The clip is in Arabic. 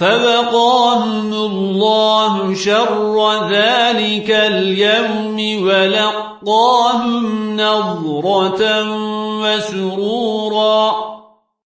فبقاهم الله شر ذلك اليوم ولقاهم نظرة وسرورا.